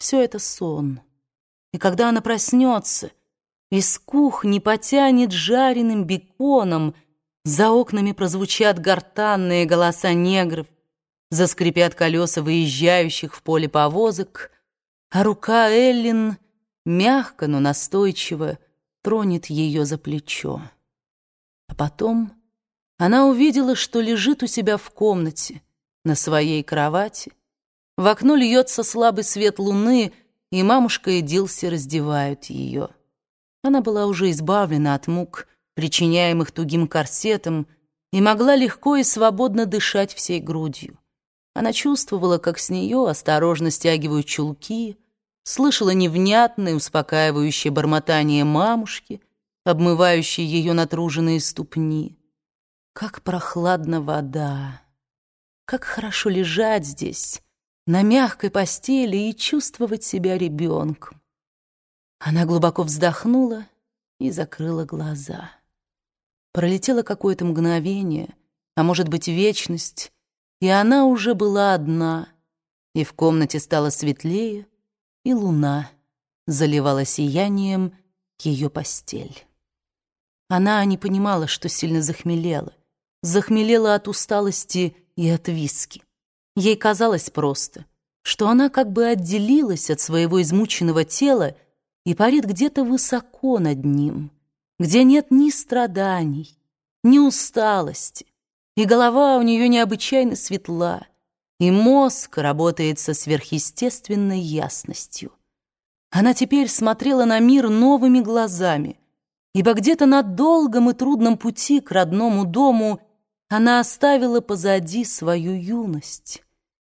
Все это сон. И когда она проснется, из кухни потянет жареным беконом, за окнами прозвучат гортанные голоса негров, заскрипят колеса выезжающих в поле повозок, а рука Эллин мягко, но настойчиво тронет ее за плечо. А потом она увидела, что лежит у себя в комнате, на своей кровати. В окно льется слабый свет луны, и мамушка и Дилси раздевают ее. Она была уже избавлена от мук, причиняемых тугим корсетом, и могла легко и свободно дышать всей грудью. Она чувствовала, как с нее осторожно стягивают чулки, слышала невнятное, успокаивающее бормотание мамушки, обмывающей ее натруженные ступни. Как прохладна вода! Как хорошо лежать здесь, на мягкой постели и чувствовать себя ребенком. Она глубоко вздохнула и закрыла глаза. Пролетело какое-то мгновение, а может быть, вечность, и она уже была одна, и в комнате стало светлее, и луна заливала сиянием ее постель. Она не понимала, что сильно захмелела. Захмелела от усталости и от виски. Ей казалось просто, что она как бы отделилась от своего измученного тела и парит где-то высоко над ним, где нет ни страданий, ни усталости, и голова у нее необычайно светла, и мозг работает со сверхъестественной ясностью. Она теперь смотрела на мир новыми глазами, ибо где-то на долгом и трудном пути к родному дому она оставила позади свою юность.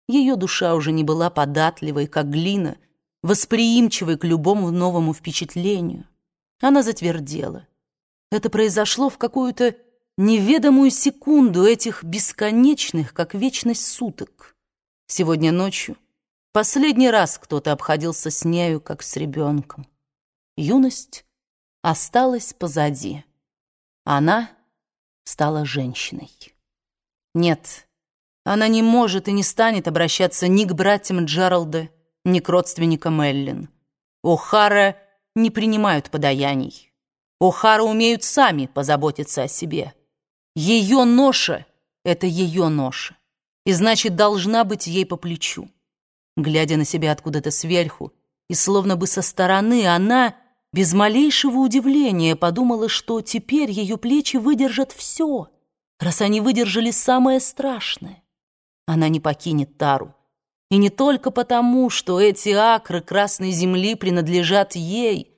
Ее душа уже не была податливой, как глина, восприимчивой к любому новому впечатлению. Она затвердела. Это произошло в какую-то неведомую секунду этих бесконечных, как вечность суток. Сегодня ночью последний раз кто-то обходился с нею, как с ребенком. Юность осталась позади. Она стала женщиной. Нет, она не может и не станет обращаться ни к братьям Джералда, ни к родственникам Эллин. О'Хара не принимают подаяний. О'Хара умеют сами позаботиться о себе. Ее ноша — это ее ноша, и значит, должна быть ей по плечу. Глядя на себя откуда-то сверху, и словно бы со стороны, она без малейшего удивления подумала, что теперь ее плечи выдержат все, раз они выдержали самое страшное. Она не покинет Тару. И не только потому, что эти акры Красной Земли принадлежат ей,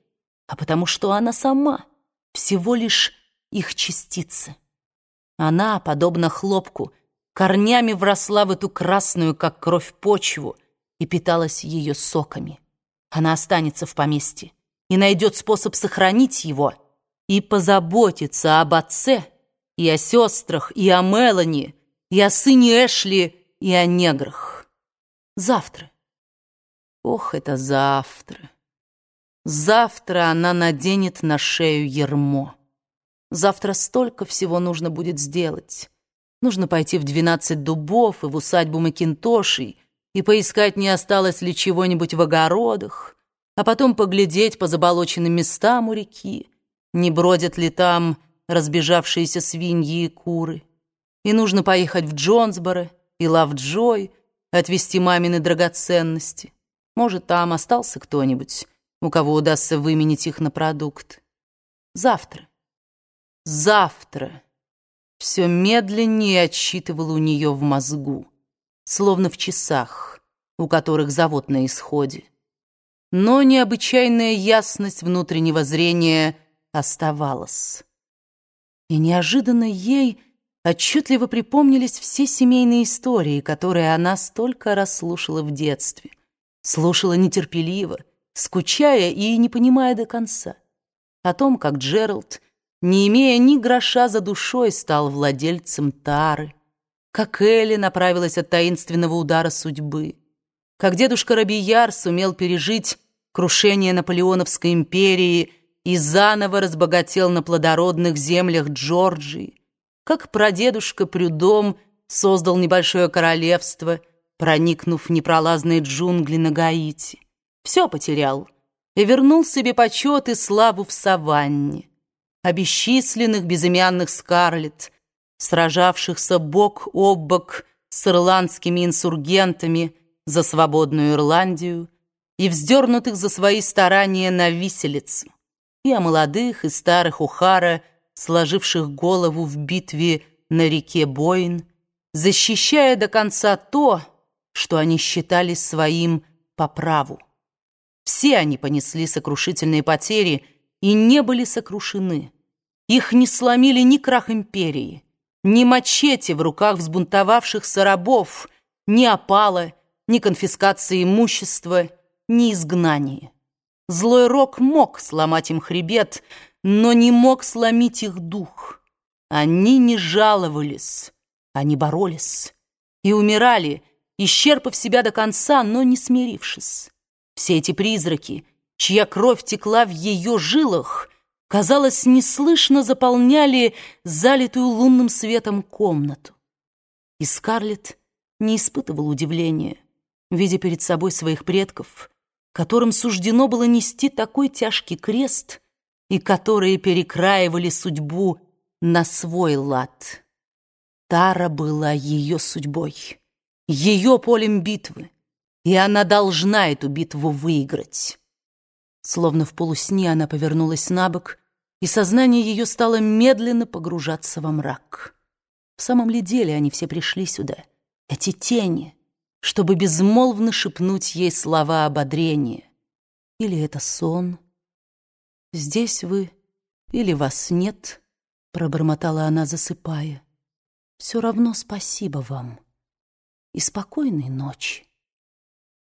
а потому что она сама всего лишь их частица. Она, подобно хлопку, корнями вросла в эту красную, как кровь, почву и питалась ее соками. Она останется в поместье и найдет способ сохранить его и позаботиться об отце и о сестрах, и о Мелани, и о сыне Эшли, и о неграх. Завтра. Ох, это завтра. Завтра она наденет на шею ермо. Завтра столько всего нужно будет сделать. Нужно пойти в двенадцать дубов и в усадьбу Макинтошей и поискать, не осталось ли чего-нибудь в огородах, а потом поглядеть по заболоченным местам у реки, не бродят ли там разбежавшиеся свиньи и куры. И нужно поехать в Джонсборо и Лавджой, отвезти мамины драгоценности. Может, там остался кто-нибудь, у кого удастся выменить их на продукт. Завтра. Завтра. Все медленнее отсчитывало у нее в мозгу, словно в часах, у которых завод на исходе. Но необычайная ясность внутреннего зрения оставалась. И неожиданно ей отчетливо припомнились все семейные истории, которые она столько раз слушала в детстве. Слушала нетерпеливо, скучая и не понимая до конца. О том, как Джеральд, не имея ни гроша за душой, стал владельцем Тары, как Элли направилась от таинственного удара судьбы, как дедушка Робияр сумел пережить крушение Наполеоновской империи и заново разбогател на плодородных землях Джорджии, как прадедушка Прюдом создал небольшое королевство, проникнув в непролазные джунгли на Гаити. все потерял. И вернул себе почет и славу в саванне, о бесчисленных безымянных Скарлетт, сражавшихся бок о бок с ирландскими инсургентами за свободную Ирландию и вздернутых за свои старания на виселицу, и о молодых и старых Ухара, сложивших голову в битве на реке Бойн, защищая до конца то, что они считали своим по праву. Все они понесли сокрушительные потери и не были сокрушены. Их не сломили ни крах империи, ни мачете в руках взбунтовавшихся рабов, ни опала, ни конфискации имущества, ни изгнание. Злой рок мог сломать им хребет, но не мог сломить их дух. Они не жаловались, они боролись и умирали, исчерпав себя до конца, но не смирившись. Все эти призраки, чья кровь текла в ее жилах, казалось, неслышно заполняли залитую лунным светом комнату. И Скарлетт не испытывал удивления, видя перед собой своих предков, которым суждено было нести такой тяжкий крест и которые перекраивали судьбу на свой лад. Тара была ее судьбой, ее полем битвы, и она должна эту битву выиграть. Словно в полусне она повернулась на бок, и сознание ее стало медленно погружаться во мрак. В самом ли деле они все пришли сюда, эти тени, чтобы безмолвно шепнуть ей слова ободрения? Или это сон? Здесь вы или вас нет, пробормотала она, засыпая. Все равно спасибо вам и спокойной ночи.